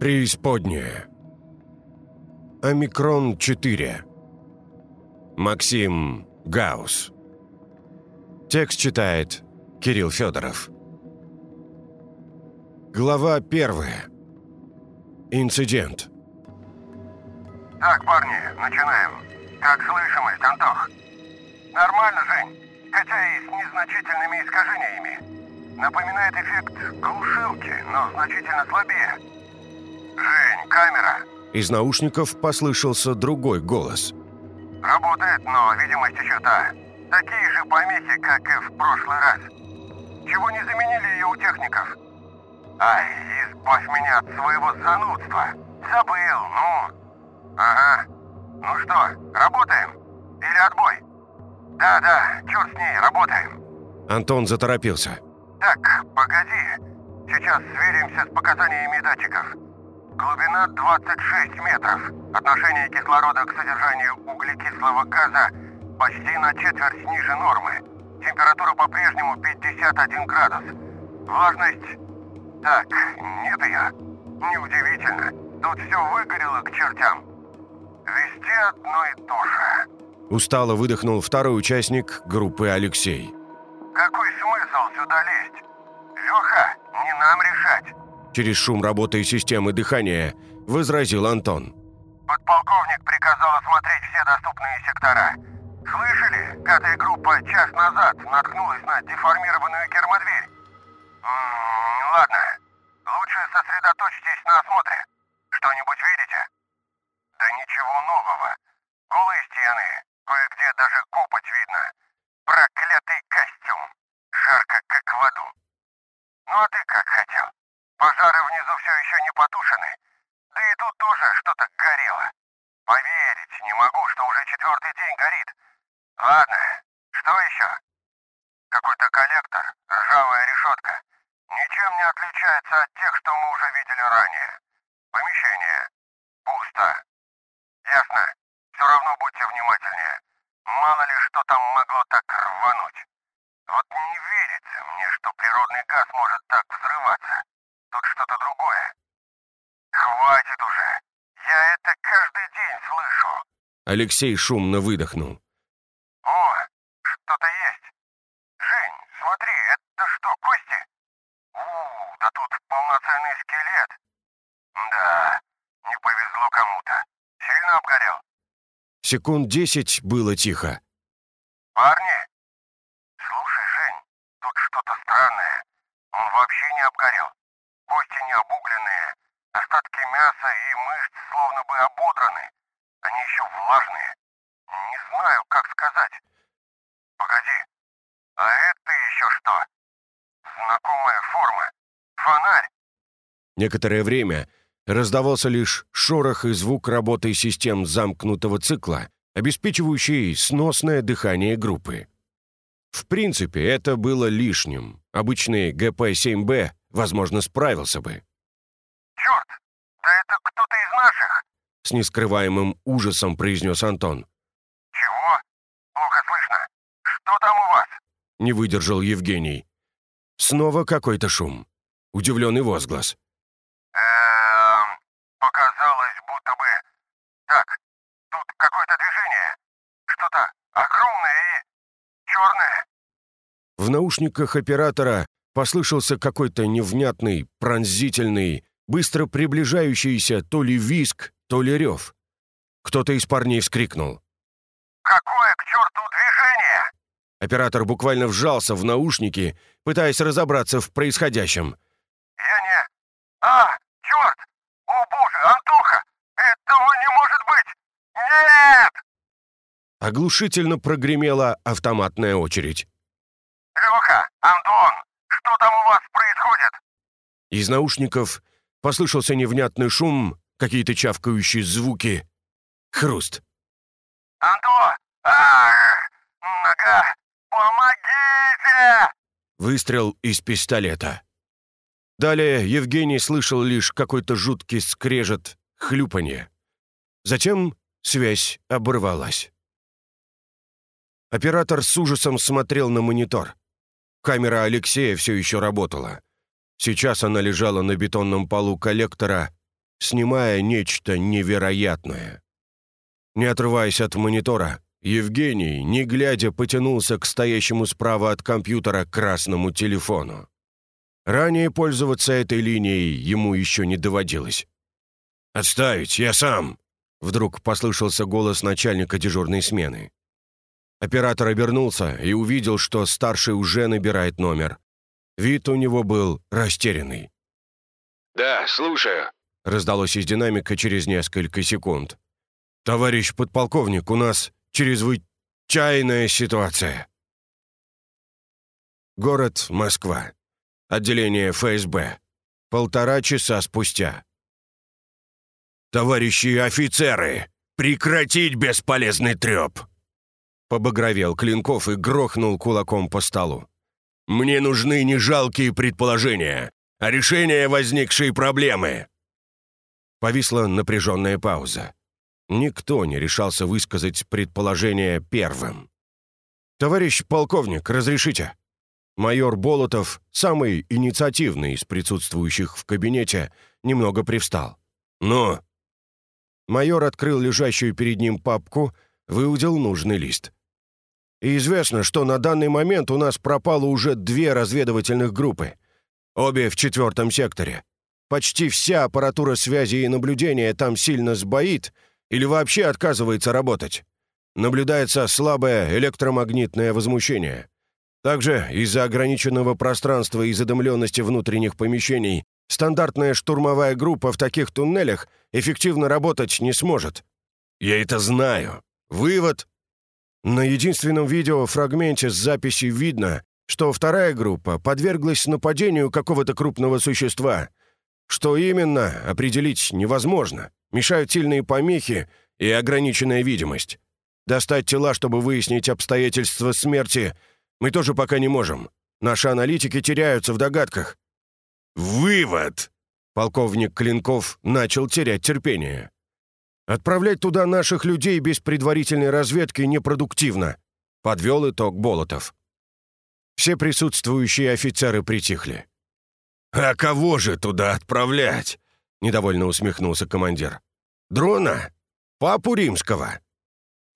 Преисподняя. Омикрон-4. Максим Гаус. Текст читает Кирилл Федоров. Глава первая. Инцидент. Так, парни, начинаем. Как слышимость, Антох? Нормально, Жень, хотя и с незначительными искажениями. Напоминает эффект глушилки, но значительно слабее. Жень, камера. Из наушников послышался другой голос. Работает, но видимость еще та. Такие же помехи, как и в прошлый раз. Чего не заменили ее у техников? Ай, избавь меня от своего занудства. Забыл, ну. Ага. Ну что, работаем? Или отбой? Да-да, черт с ней, работаем. Антон заторопился. Так, погоди. Сейчас сверимся с показаниями датчиков. Глубина 26 метров. Отношение кислорода к содержанию углекислого газа почти на четверть ниже нормы. Температура по-прежнему 51 градус. Влажность... Так, нет ее. Неудивительно. Тут все выгорело к чертям. Везде одно и то же. Устало выдохнул второй участник группы Алексей. Какой смысл сюда лезть? Леха, не нам решать. Через шум работы системы дыхания возразил Антон. Подполковник приказал осмотреть все доступные сектора. Слышали? Пятая группа час назад наткнулась на деформированную кермодверь. Ладно, лучше сосредоточьтесь на осмотре. Что-нибудь видите? Да ничего нового. Голые стены, кое-где даже копоть видно. Проклятый костюм. Жарко, как в аду. Ну а ты как хотел? Пожары внизу все еще не потушены. Да и тут тоже что-то горело. Поверить не могу, что уже четвертый день горит. Ладно, что еще? Какой-то коллектор, ржавая решетка. Ничем не отличается от тех, что мы уже видели ранее. Помещение. Пусто. Ясно. Все равно будьте внимательнее. Мало ли, что там могло так рвануть. Вот не верится мне, что природный газ может так взрываться. Тут что-то другое. Хватит уже. Я это каждый день слышу. Алексей шумно выдохнул. О, что-то есть. Жень, смотри, это что, кости? У, да тут полноценный скелет. Да, не повезло кому-то. Сильно обгорел. Секунд десять было тихо. Парни? Слушай, Жень, тут что-то странное. Он вообще не обгорел. Кости не обугленные. Остатки мяса и мышц словно бы ободраны. Они еще влажные. Не знаю, как сказать. Погоди. А это еще что? Знакомая форма. Фонарь. Некоторое время раздавался лишь шорох и звук работы систем замкнутого цикла, обеспечивающий сносное дыхание группы. В принципе, это было лишним. Обычный ГП-7Б, возможно, справился бы. Черт! Да это кто-то из наших. С нескрываемым ужасом произнес Антон. Чего? Плохо слышно. Что там у вас? Не выдержал Евгений. Снова какой-то шум. Удивленный возглас. Эм, показалось, будто бы... Так, тут какое-то движение. Что-то огромное и черное. В наушниках оператора послышался какой-то невнятный, пронзительный, быстро приближающийся то ли виск, то ли рев. Кто-то из парней вскрикнул. Какое к черту движение? Оператор буквально вжался в наушники, пытаясь разобраться в происходящем. Я не... А, черт! О боже, Антоха! Этого не может быть! Нет! Оглушительно прогремела автоматная очередь. Леха, Антон, что там у вас происходит? Из наушников послышался невнятный шум, какие-то чавкающие звуки. Хруст. Антон! А, нога! Помогите! Выстрел из пистолета. Далее Евгений слышал лишь какой-то жуткий скрежет, хлюпанье. Затем связь оборвалась. Оператор с ужасом смотрел на монитор. Камера Алексея все еще работала. Сейчас она лежала на бетонном полу коллектора, снимая нечто невероятное. Не отрываясь от монитора, Евгений, не глядя, потянулся к стоящему справа от компьютера красному телефону. Ранее пользоваться этой линией ему еще не доводилось. «Отставить, я сам!» — вдруг послышался голос начальника дежурной смены. Оператор обернулся и увидел, что старший уже набирает номер. Вид у него был растерянный. «Да, слушаю», — раздалось из динамика через несколько секунд. «Товарищ подполковник, у нас чрезвычайная ситуация». Город Москва. Отделение ФСБ. Полтора часа спустя. «Товарищи офицеры, прекратить бесполезный треп!» Побагровел Клинков и грохнул кулаком по столу. «Мне нужны не жалкие предположения, а решение возникшей проблемы!» Повисла напряженная пауза. Никто не решался высказать предположение первым. «Товарищ полковник, разрешите?» Майор Болотов, самый инициативный из присутствующих в кабинете, немного привстал. «Ну?» Майор открыл лежащую перед ним папку, выудил нужный лист. И известно, что на данный момент у нас пропало уже две разведывательных группы. Обе в четвертом секторе. Почти вся аппаратура связи и наблюдения там сильно сбоит или вообще отказывается работать. Наблюдается слабое электромагнитное возмущение. Также из-за ограниченного пространства и задымленности внутренних помещений стандартная штурмовая группа в таких туннелях эффективно работать не сможет. Я это знаю. Вывод. На единственном видеофрагменте с записью видно, что вторая группа подверглась нападению какого-то крупного существа. Что именно, определить невозможно. Мешают сильные помехи и ограниченная видимость. Достать тела, чтобы выяснить обстоятельства смерти — мы тоже пока не можем. Наши аналитики теряются в догадках». «Вывод!» Полковник Клинков начал терять терпение. «Отправлять туда наших людей без предварительной разведки непродуктивно», — подвел итог Болотов. Все присутствующие офицеры притихли. «А кого же туда отправлять?» — недовольно усмехнулся командир. «Дрона? Папу римского?»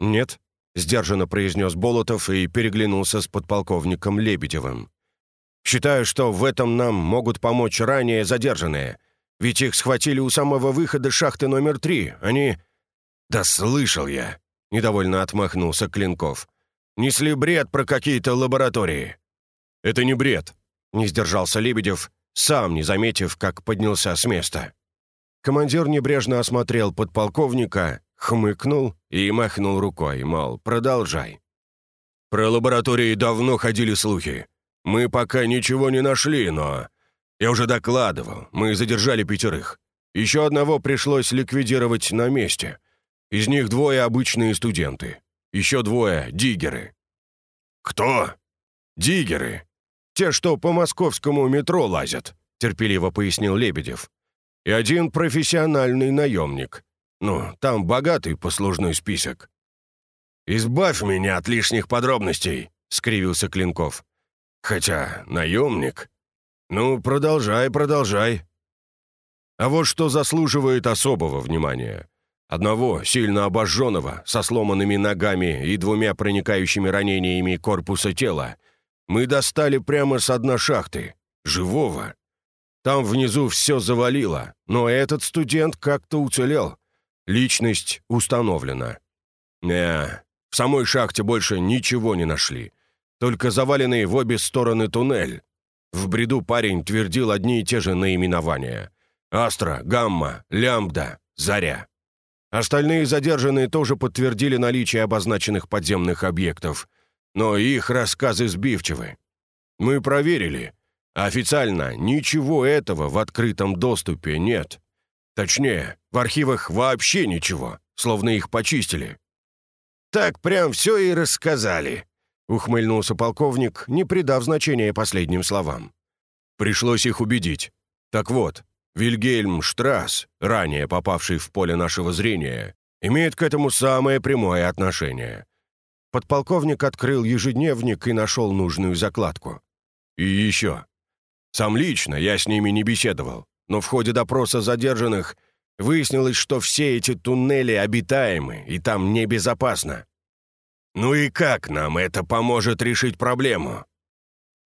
«Нет, — сдержанно произнес Болотов и переглянулся с подполковником Лебедевым. «Считаю, что в этом нам могут помочь ранее задержанные. Ведь их схватили у самого выхода шахты номер три. Они...» «Да слышал я!» — недовольно отмахнулся Клинков. «Несли бред про какие-то лаборатории». «Это не бред», — не сдержался Лебедев, сам не заметив, как поднялся с места. Командир небрежно осмотрел подполковника Хмыкнул и махнул рукой, мол, продолжай. «Про лаборатории давно ходили слухи. Мы пока ничего не нашли, но... Я уже докладывал, мы задержали пятерых. Еще одного пришлось ликвидировать на месте. Из них двое обычные студенты. Еще двое — диггеры». «Кто?» «Диггеры. Те, что по московскому метро лазят», — терпеливо пояснил Лебедев. «И один профессиональный наемник. Ну, там богатый послужной список». «Избавь меня от лишних подробностей», — скривился Клинков. «Хотя наемник...» «Ну, продолжай, продолжай». А вот что заслуживает особого внимания. Одного, сильно обожженного, со сломанными ногами и двумя проникающими ранениями корпуса тела, мы достали прямо с дна шахты, живого. Там внизу все завалило, но этот студент как-то уцелел. Личность установлена. Не, в самой шахте больше ничего не нашли. Только заваленный в обе стороны туннель. В бреду парень твердил одни и те же наименования. Астра, Гамма, Лямбда, Заря. Остальные задержанные тоже подтвердили наличие обозначенных подземных объектов, но их рассказы сбивчивы. Мы проверили. Официально ничего этого в открытом доступе нет. Точнее, в архивах вообще ничего, словно их почистили. «Так прям все и рассказали», — ухмыльнулся полковник, не придав значения последним словам. Пришлось их убедить. Так вот, Вильгельм Штрасс, ранее попавший в поле нашего зрения, имеет к этому самое прямое отношение. Подполковник открыл ежедневник и нашел нужную закладку. И еще. Сам лично я с ними не беседовал, но в ходе допроса задержанных Выяснилось, что все эти туннели обитаемы, и там небезопасно. Ну и как нам это поможет решить проблему?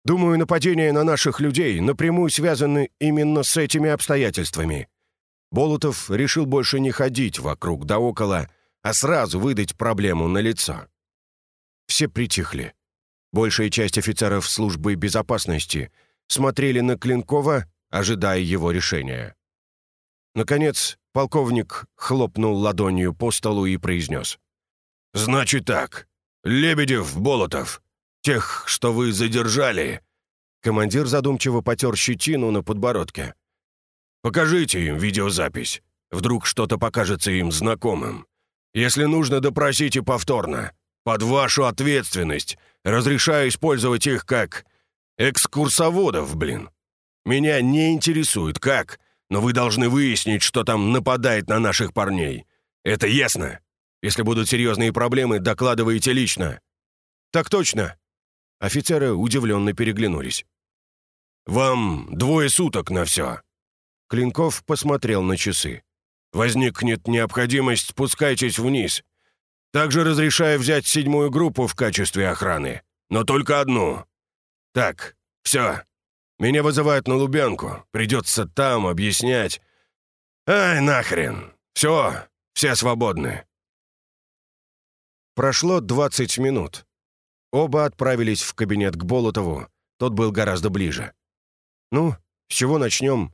Думаю, нападения на наших людей напрямую связаны именно с этими обстоятельствами. Болотов решил больше не ходить вокруг да около, а сразу выдать проблему на лицо. Все притихли. Большая часть офицеров службы безопасности смотрели на Клинкова, ожидая его решения. Наконец, полковник хлопнул ладонью по столу и произнес. «Значит так. Лебедев, Болотов, тех, что вы задержали...» Командир задумчиво потер щетину на подбородке. «Покажите им видеозапись. Вдруг что-то покажется им знакомым. Если нужно, допросите повторно. Под вашу ответственность. Разрешаю использовать их как экскурсоводов, блин. Меня не интересует, как, но вы должны выяснить, что там нападает на наших парней. Это ясно? Если будут серьезные проблемы, докладывайте лично». «Так точно». Офицеры удивленно переглянулись. «Вам двое суток на все». Клинков посмотрел на часы. «Возникнет необходимость, спускайтесь вниз. Также разрешаю взять седьмую группу в качестве охраны, но только одну. Так, все. Меня вызывают на Лубянку. Придется там объяснять. Ай, нахрен. Все, все свободны. Прошло 20 минут. Оба отправились в кабинет к Болотову. Тот был гораздо ближе. «Ну, с чего начнем?»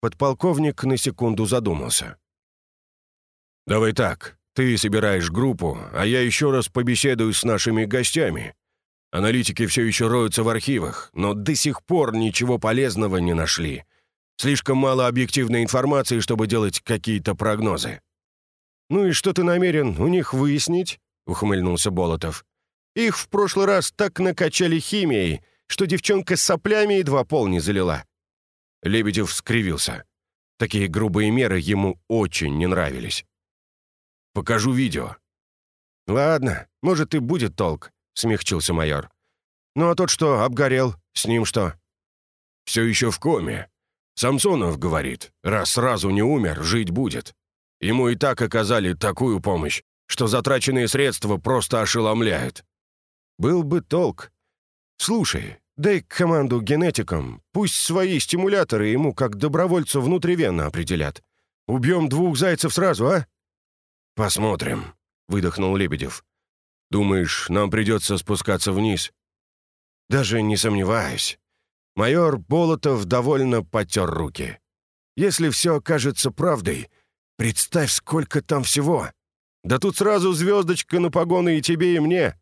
Подполковник на секунду задумался. «Давай так. Ты собираешь группу, а я еще раз побеседую с нашими гостями. Аналитики все еще роются в архивах, но до сих пор ничего полезного не нашли. Слишком мало объективной информации, чтобы делать какие-то прогнозы». «Ну и что ты намерен у них выяснить?» — ухмыльнулся Болотов. «Их в прошлый раз так накачали химией, что девчонка с соплями едва пол не залила». Лебедев скривился. Такие грубые меры ему очень не нравились. «Покажу видео». «Ладно, может, и будет толк», — смягчился майор. «Ну а тот, что обгорел, с ним что?» «Все еще в коме. Самсонов говорит, раз сразу не умер, жить будет. Ему и так оказали такую помощь, что затраченные средства просто ошеломляют». «Был бы толк. Слушай, дай команду генетикам, пусть свои стимуляторы ему как добровольцу внутривенно определят. Убьем двух зайцев сразу, а?» «Посмотрим», — выдохнул Лебедев. «Думаешь, нам придется спускаться вниз?» «Даже не сомневаюсь». Майор Болотов довольно потер руки. «Если все окажется правдой, представь, сколько там всего. Да тут сразу звездочка на погоны и тебе, и мне».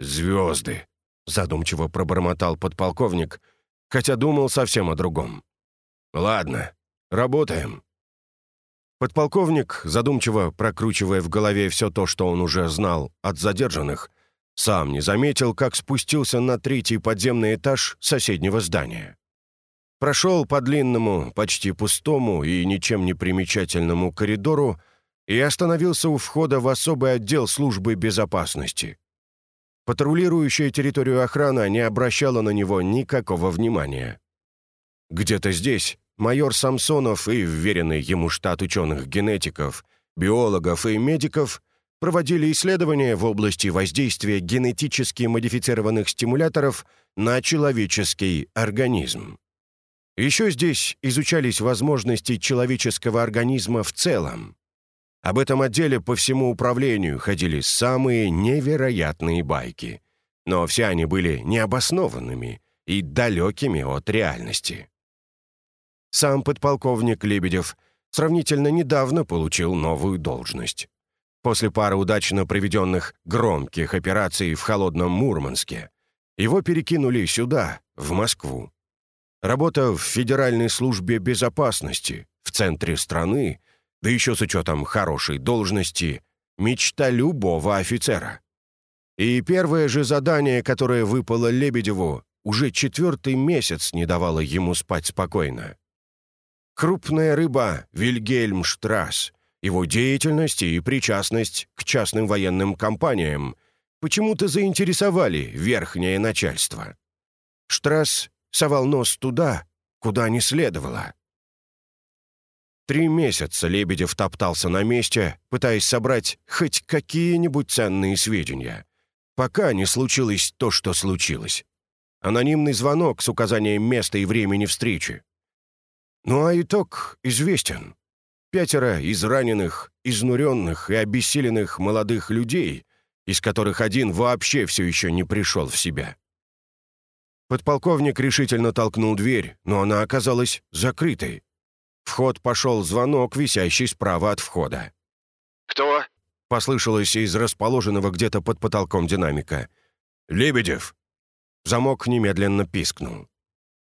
«Звезды», — задумчиво пробормотал подполковник, хотя думал совсем о другом. «Ладно, работаем». Подполковник, задумчиво прокручивая в голове все то, что он уже знал от задержанных, сам не заметил, как спустился на третий подземный этаж соседнего здания. Прошел по длинному, почти пустому и ничем не примечательному коридору и остановился у входа в особый отдел службы безопасности. Патрулирующая территорию охрана не обращала на него никакого внимания. Где-то здесь майор Самсонов и вверенный ему штат ученых-генетиков, биологов и медиков проводили исследования в области воздействия генетически модифицированных стимуляторов на человеческий организм. Еще здесь изучались возможности человеческого организма в целом. Об этом отделе по всему управлению ходили самые невероятные байки, но все они были необоснованными и далекими от реальности. Сам подполковник Лебедев сравнительно недавно получил новую должность. После пары удачно проведенных громких операций в холодном Мурманске его перекинули сюда, в Москву. Работа в Федеральной службе безопасности, в центре страны, да еще с учетом хорошей должности, мечта любого офицера. И первое же задание, которое выпало Лебедеву, уже четвертый месяц не давало ему спать спокойно. Крупная рыба Вильгельм Штрасс, его деятельность и причастность к частным военным компаниям почему-то заинтересовали верхнее начальство. Штрасс совал нос туда, куда не следовало. Три месяца Лебедев топтался на месте, пытаясь собрать хоть какие-нибудь ценные сведения, пока не случилось то, что случилось. Анонимный звонок с указанием места и времени встречи. Ну а итог известен. Пятеро израненных, изнуренных и обессиленных молодых людей, из которых один вообще все еще не пришел в себя. Подполковник решительно толкнул дверь, но она оказалась закрытой. В ход пошел звонок, висящий справа от входа. «Кто?» — послышалось из расположенного где-то под потолком динамика. «Лебедев!» Замок немедленно пискнул.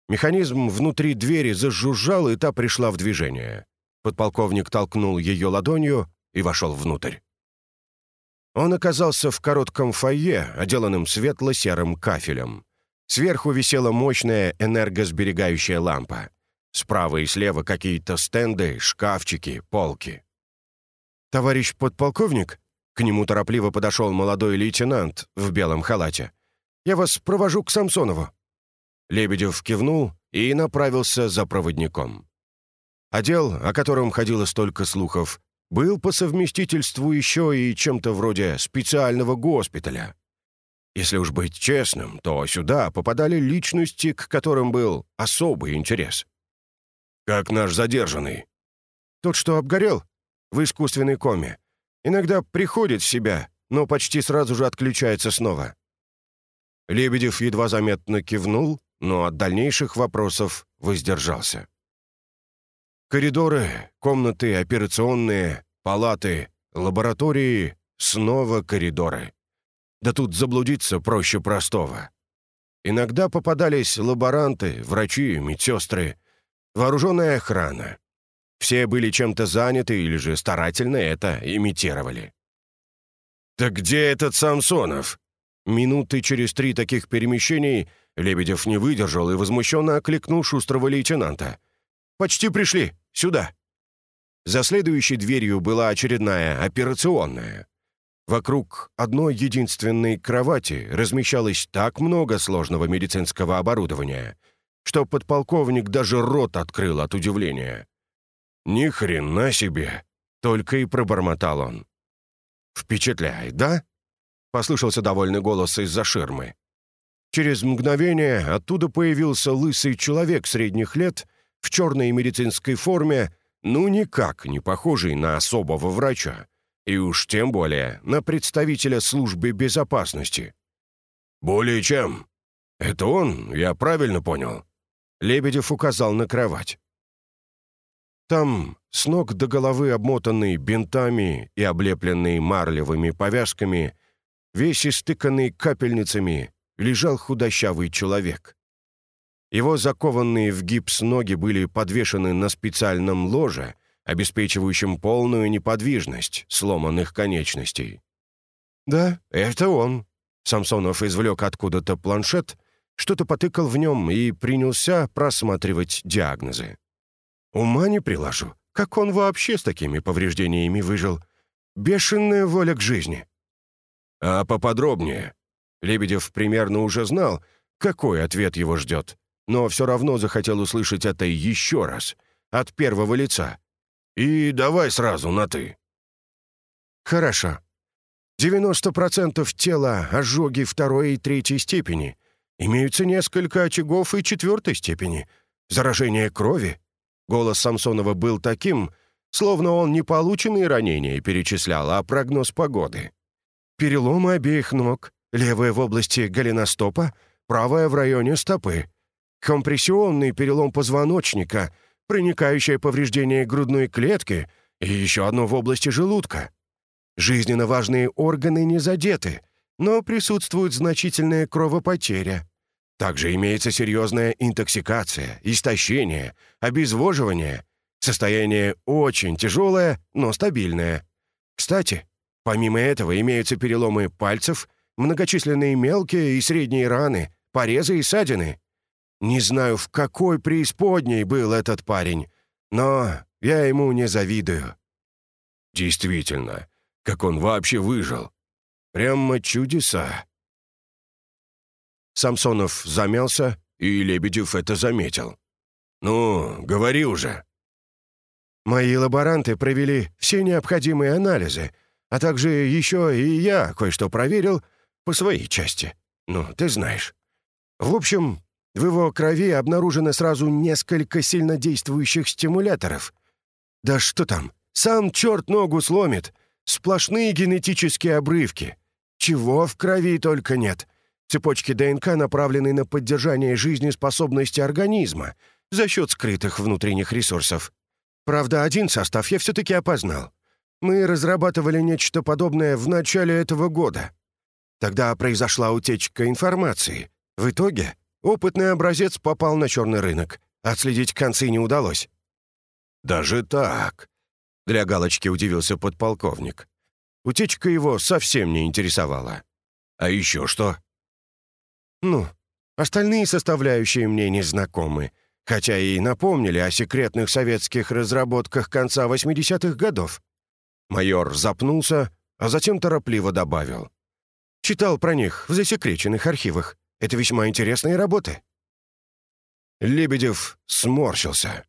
Механизм внутри двери зажужжал, и та пришла в движение. Подполковник толкнул ее ладонью и вошел внутрь. Он оказался в коротком фойе, отделанном светло-серым кафелем. Сверху висела мощная энергосберегающая лампа. Справа и слева какие-то стенды, шкафчики, полки. «Товарищ подполковник?» К нему торопливо подошел молодой лейтенант в белом халате. «Я вас провожу к Самсонову». Лебедев кивнул и направился за проводником. Отдел, о котором ходило столько слухов, был по совместительству еще и чем-то вроде специального госпиталя. Если уж быть честным, то сюда попадали личности, к которым был особый интерес. «Как наш задержанный?» «Тот, что обгорел? В искусственной коме. Иногда приходит в себя, но почти сразу же отключается снова». Лебедев едва заметно кивнул, но от дальнейших вопросов воздержался. Коридоры, комнаты операционные, палаты, лаборатории, снова коридоры. Да тут заблудиться проще простого. Иногда попадались лаборанты, врачи, медсестры, Вооруженная охрана. Все были чем-то заняты или же старательно это имитировали. «Так где этот Самсонов?» Минуты через три таких перемещений Лебедев не выдержал и возмущенно окликнул шустрого лейтенанта. «Почти пришли. Сюда». За следующей дверью была очередная операционная. Вокруг одной единственной кровати размещалось так много сложного медицинского оборудования — что подполковник даже рот открыл от удивления. «Ни хрена себе!» — только и пробормотал он. «Впечатляет, да?» — послышался довольный голос из-за ширмы. Через мгновение оттуда появился лысый человек средних лет в черной медицинской форме, ну никак не похожий на особого врача, и уж тем более на представителя службы безопасности. «Более чем. Это он, я правильно понял?» Лебедев указал на кровать. Там, с ног до головы обмотанный бинтами и облепленный марлевыми повязками, весь истыканный капельницами, лежал худощавый человек. Его закованные в гипс ноги были подвешены на специальном ложе, обеспечивающем полную неподвижность сломанных конечностей. «Да, это он», — Самсонов извлек откуда-то планшет что-то потыкал в нем и принялся просматривать диагнозы. Ума не приложу, как он вообще с такими повреждениями выжил. Бешеная воля к жизни. А поподробнее. Лебедев примерно уже знал, какой ответ его ждет, но все равно захотел услышать это еще раз, от первого лица. И давай сразу на «ты». Хорошо. 90% тела ожоги второй и третьей степени, Имеются несколько очагов и четвертой степени. Заражение крови. Голос Самсонова был таким, словно он не полученные ранения перечислял, а прогноз погоды. Переломы обеих ног, левая в области голеностопа, правая в районе стопы. Компрессионный перелом позвоночника, проникающее повреждение грудной клетки и еще одно в области желудка. Жизненно важные органы не задеты — но присутствует значительная кровопотеря. Также имеется серьезная интоксикация, истощение, обезвоживание. Состояние очень тяжелое, но стабильное. Кстати, помимо этого имеются переломы пальцев, многочисленные мелкие и средние раны, порезы и ссадины. Не знаю, в какой преисподней был этот парень, но я ему не завидую. Действительно, как он вообще выжил? Прямо чудеса. Самсонов замялся, и Лебедев это заметил. «Ну, говори уже». Мои лаборанты провели все необходимые анализы, а также еще и я кое-что проверил по своей части. Ну, ты знаешь. В общем, в его крови обнаружено сразу несколько сильнодействующих стимуляторов. Да что там, сам черт ногу сломит. Сплошные генетические обрывки. Чего в крови только нет. Цепочки ДНК направлены на поддержание жизнеспособности организма за счет скрытых внутренних ресурсов. Правда, один состав я все-таки опознал. Мы разрабатывали нечто подобное в начале этого года. Тогда произошла утечка информации. В итоге опытный образец попал на черный рынок. Отследить концы не удалось. «Даже так?» — для галочки удивился подполковник. Утечка его совсем не интересовала. «А еще что?» «Ну, остальные составляющие мне не знакомы, хотя и напомнили о секретных советских разработках конца 80-х годов». Майор запнулся, а затем торопливо добавил. «Читал про них в засекреченных архивах. Это весьма интересные работы». Лебедев сморщился.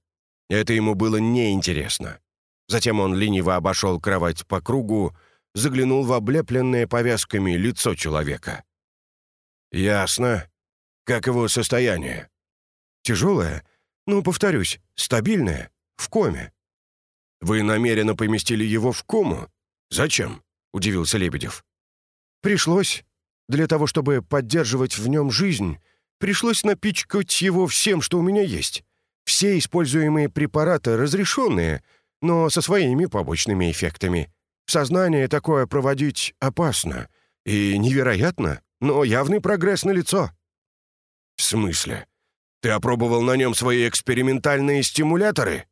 Это ему было неинтересно. Затем он лениво обошел кровать по кругу, заглянул в облепленное повязками лицо человека. «Ясно. Как его состояние?» «Тяжелое? Ну, повторюсь, стабильное. В коме». «Вы намеренно поместили его в кому? Зачем?» — удивился Лебедев. «Пришлось. Для того, чтобы поддерживать в нем жизнь, пришлось напичкать его всем, что у меня есть. Все используемые препараты разрешенные, но со своими побочными эффектами. Сознание такое проводить опасно. И невероятно, но явный прогресс налицо». «В смысле? Ты опробовал на нем свои экспериментальные стимуляторы?»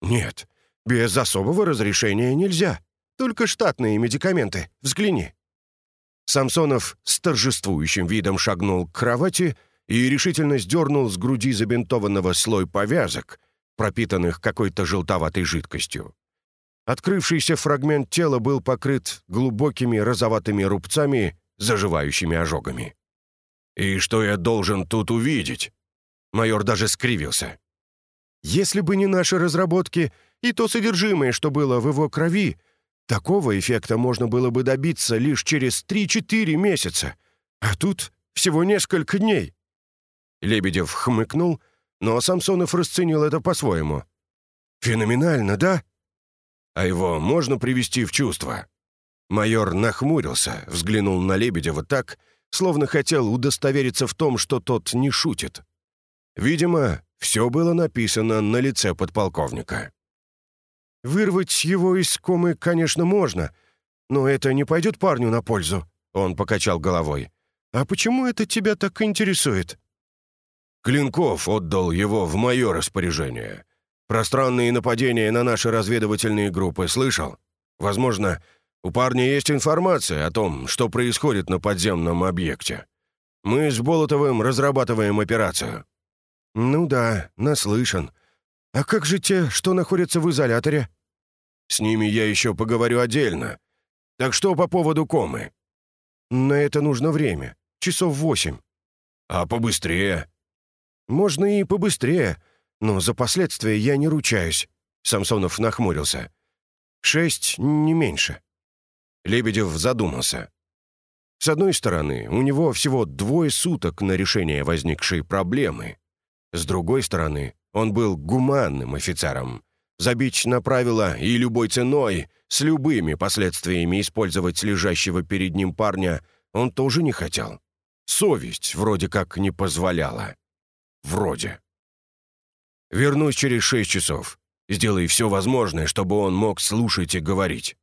«Нет, без особого разрешения нельзя. Только штатные медикаменты. Взгляни». Самсонов с торжествующим видом шагнул к кровати и решительно сдернул с груди забинтованного слой повязок, пропитанных какой-то желтоватой жидкостью. Открывшийся фрагмент тела был покрыт глубокими розоватыми рубцами, заживающими ожогами. «И что я должен тут увидеть?» Майор даже скривился. «Если бы не наши разработки и то содержимое, что было в его крови, такого эффекта можно было бы добиться лишь через 3-4 месяца, а тут всего несколько дней». Лебедев хмыкнул, но Самсонов расценил это по-своему. «Феноменально, да?» «А его можно привести в чувство?» Майор нахмурился, взглянул на Лебедева так, словно хотел удостовериться в том, что тот не шутит. Видимо, все было написано на лице подполковника. «Вырвать его из комы, конечно, можно, но это не пойдет парню на пользу», — он покачал головой. «А почему это тебя так интересует?» Клинков отдал его в мое распоряжение. Пространные нападения на наши разведывательные группы слышал? Возможно, у парня есть информация о том, что происходит на подземном объекте. Мы с Болотовым разрабатываем операцию». «Ну да, наслышан. А как же те, что находятся в изоляторе?» «С ними я еще поговорю отдельно. Так что по поводу комы?» «На это нужно время. Часов восемь». «А побыстрее?» «Можно и побыстрее, но за последствия я не ручаюсь», — Самсонов нахмурился. «Шесть, не меньше». Лебедев задумался. С одной стороны, у него всего двое суток на решение возникшей проблемы. С другой стороны, он был гуманным офицером. Забить на правила и любой ценой, с любыми последствиями использовать лежащего перед ним парня он тоже не хотел. Совесть вроде как не позволяла. Вроде. Вернусь через шесть часов. Сделай все возможное, чтобы он мог слушать и говорить».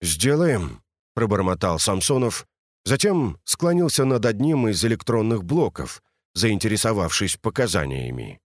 «Сделаем», — пробормотал Самсонов, затем склонился над одним из электронных блоков, заинтересовавшись показаниями.